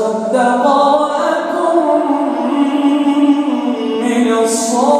صدق وأكن من الصالحين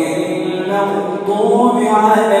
مطبوع عليه